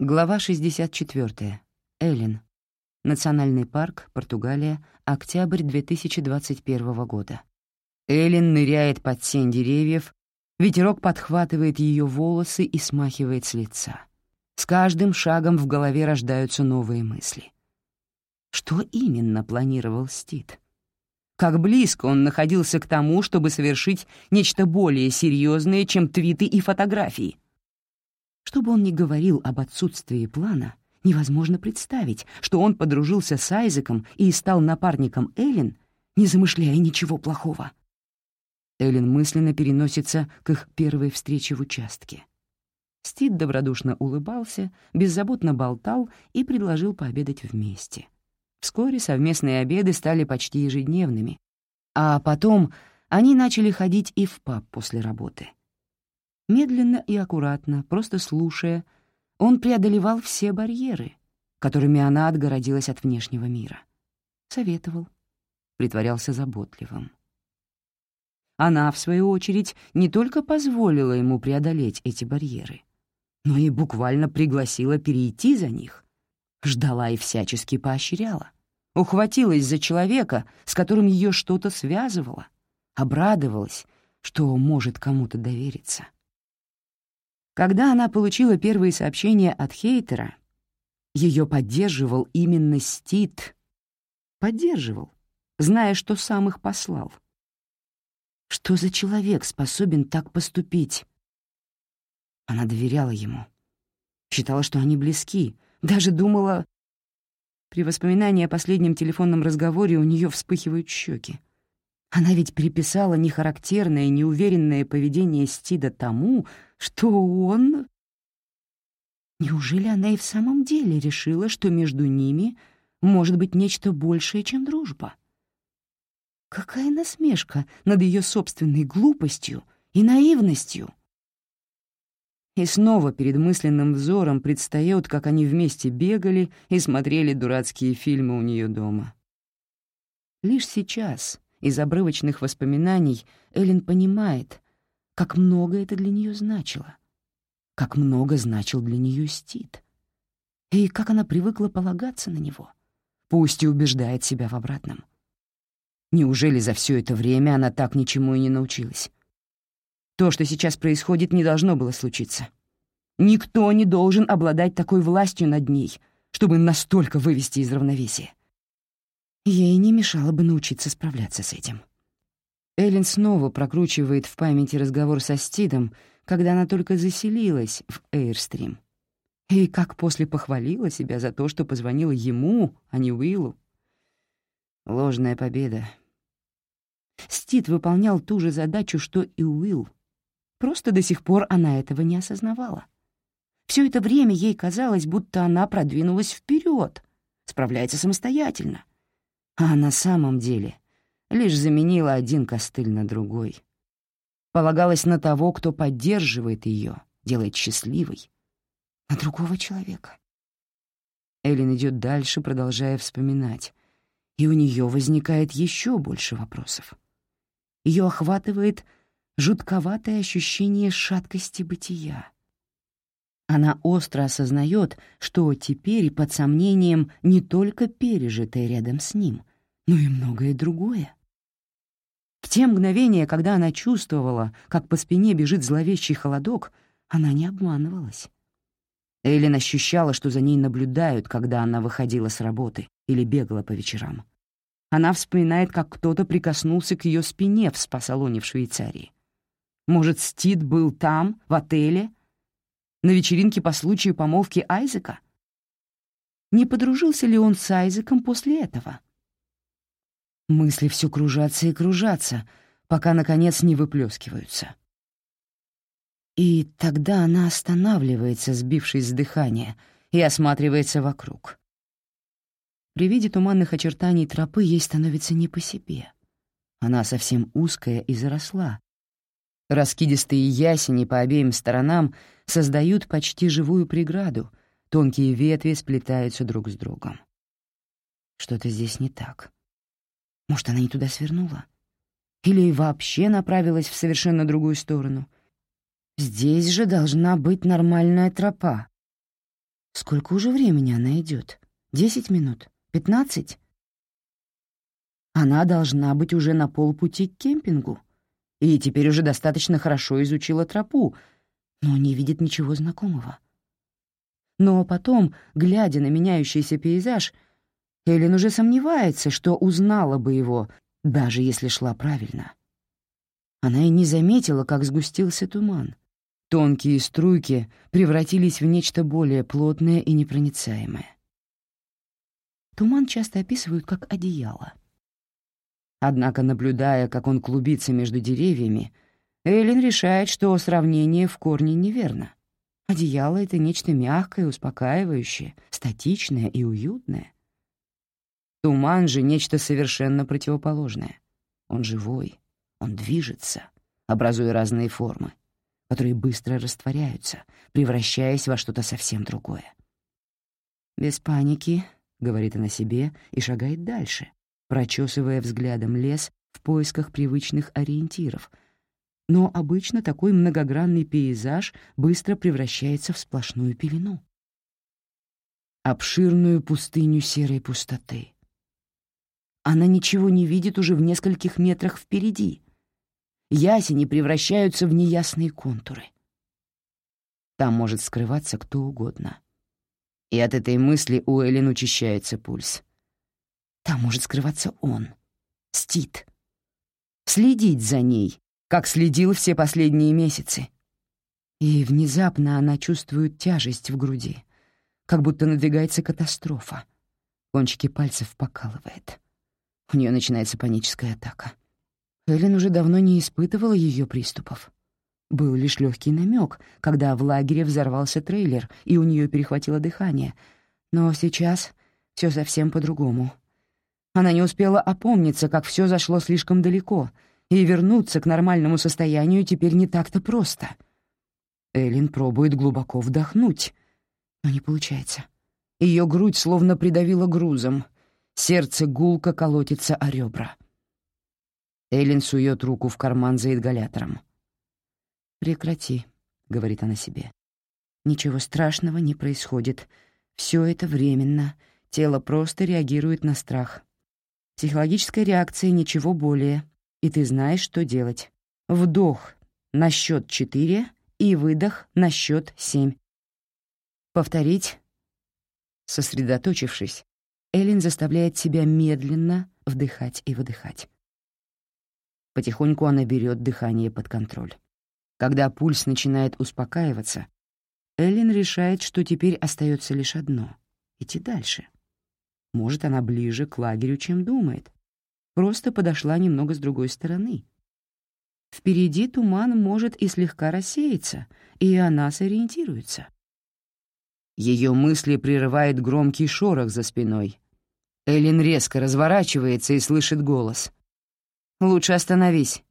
Глава 64. Эллен. Национальный парк, Португалия, октябрь 2021 года. Эллен ныряет под сень деревьев, ветерок подхватывает ее волосы и смахивает с лица. С каждым шагом в голове рождаются новые мысли. Что именно планировал Стит? Как близко он находился к тому, чтобы совершить нечто более серьезное, чем твиты и фотографии — что бы он ни говорил об отсутствии плана, невозможно представить, что он подружился с Айзеком и стал напарником Эллен, не замышляя ничего плохого. Эллен мысленно переносится к их первой встрече в участке. Стит добродушно улыбался, беззаботно болтал и предложил пообедать вместе. Вскоре совместные обеды стали почти ежедневными, а потом они начали ходить и в паб после работы — Медленно и аккуратно, просто слушая, он преодолевал все барьеры, которыми она отгородилась от внешнего мира. Советовал, притворялся заботливым. Она, в свою очередь, не только позволила ему преодолеть эти барьеры, но и буквально пригласила перейти за них, ждала и всячески поощряла, ухватилась за человека, с которым ее что-то связывало, обрадовалась, что может кому-то довериться. Когда она получила первые сообщения от хейтера, ее поддерживал именно Стит. Поддерживал, зная, что сам их послал. Что за человек способен так поступить? Она доверяла ему. Считала, что они близки. Даже думала... При воспоминании о последнем телефонном разговоре у нее вспыхивают щеки. Она ведь приписала нехарактерное, неуверенное поведение Стида тому, что он... Неужели она и в самом деле решила, что между ними может быть нечто большее, чем дружба? Какая насмешка над ее собственной глупостью и наивностью! И снова перед мысленным взором предстает, как они вместе бегали и смотрели дурацкие фильмы у нее дома. Лишь сейчас, из обрывочных воспоминаний Эллен понимает, как много это для нее значило, как много значил для нее Стит, и как она привыкла полагаться на него, пусть и убеждает себя в обратном. Неужели за все это время она так ничему и не научилась? То, что сейчас происходит, не должно было случиться. Никто не должен обладать такой властью над ней, чтобы настолько вывести из равновесия. Ей не мешало бы научиться справляться с этим. Эллен снова прокручивает в памяти разговор со Стидом, когда она только заселилась в Эйрстрим. И как после похвалила себя за то, что позвонила ему, а не Уиллу. Ложная победа. Стид выполнял ту же задачу, что и Уилл. Просто до сих пор она этого не осознавала. Все это время ей казалось, будто она продвинулась вперед, справляется самостоятельно — а на самом деле лишь заменила один костыль на другой. Полагалась на того, кто поддерживает ее, делает счастливой, на другого человека. Эллен идет дальше, продолжая вспоминать, и у нее возникает еще больше вопросов. Ее охватывает жутковатое ощущение шаткости бытия. Она остро осознает, что теперь под сомнением не только пережитое рядом с ним, но и многое другое. В те мгновения, когда она чувствовала, как по спине бежит зловещий холодок, она не обманывалась. Эйлин ощущала, что за ней наблюдают, когда она выходила с работы или бегала по вечерам. Она вспоминает, как кто-то прикоснулся к ее спине в спа-салоне в Швейцарии. Может, Стит был там, в отеле, на вечеринке по случаю помолвки Айзека? Не подружился ли он с Айзеком после этого? Мысли все кружатся и кружатся, пока, наконец, не выплескиваются. И тогда она останавливается, сбившись с дыхания, и осматривается вокруг. При виде туманных очертаний тропы ей становится не по себе. Она совсем узкая и заросла, Раскидистые ясени по обеим сторонам создают почти живую преграду, тонкие ветви сплетаются друг с другом. Что-то здесь не так. Может, она не туда свернула? Или вообще направилась в совершенно другую сторону? Здесь же должна быть нормальная тропа. Сколько уже времени она идет? Десять минут? Пятнадцать? Она должна быть уже на полпути к кемпингу и теперь уже достаточно хорошо изучила тропу, но не видит ничего знакомого. Но потом, глядя на меняющийся пейзаж, Эллен уже сомневается, что узнала бы его, даже если шла правильно. Она и не заметила, как сгустился туман. Тонкие струйки превратились в нечто более плотное и непроницаемое. Туман часто описывают как одеяло. Однако, наблюдая, как он клубится между деревьями, Эллен решает, что сравнение в корне неверно. Одеяло — это нечто мягкое, успокаивающее, статичное и уютное. Туман же — нечто совершенно противоположное. Он живой, он движется, образуя разные формы, которые быстро растворяются, превращаясь во что-то совсем другое. «Без паники», — говорит она себе и шагает дальше, прочесывая взглядом лес в поисках привычных ориентиров. Но обычно такой многогранный пейзаж быстро превращается в сплошную пелену. Обширную пустыню серой пустоты — она ничего не видит уже в нескольких метрах впереди. Ясени превращаются в неясные контуры. Там может скрываться кто угодно. И от этой мысли у Эллен учащается пульс. Там может скрываться он, Стит. Следить за ней, как следил все последние месяцы. И внезапно она чувствует тяжесть в груди, как будто надвигается катастрофа. Кончики пальцев покалывает. У нее начинается паническая атака. Эллен уже давно не испытывала ее приступов. Был лишь легкий намек, когда в лагере взорвался трейлер, и у нее перехватило дыхание. Но сейчас все совсем по-другому. Она не успела опомниться, как все зашло слишком далеко, и вернуться к нормальному состоянию теперь не так-то просто. Эллен пробует глубоко вдохнуть, но не получается. Ее грудь словно придавила грузом — Сердце гулко колотится о ребра. Эйлин сует руку в карман за ингалятором. «Прекрати», — говорит она себе. «Ничего страшного не происходит. Все это временно. Тело просто реагирует на страх. Психологическая реакция — ничего более. И ты знаешь, что делать. Вдох на счет четыре и выдох на счет семь. Повторить. Сосредоточившись, Эллен заставляет себя медленно вдыхать и выдыхать. Потихоньку она берет дыхание под контроль. Когда пульс начинает успокаиваться, Эллен решает, что теперь остается лишь одно — идти дальше. Может, она ближе к лагерю, чем думает. Просто подошла немного с другой стороны. Впереди туман может и слегка рассеяться, и она сориентируется. Ее мысли прерывает громкий шорох за спиной, Эллен резко разворачивается и слышит голос. «Лучше остановись».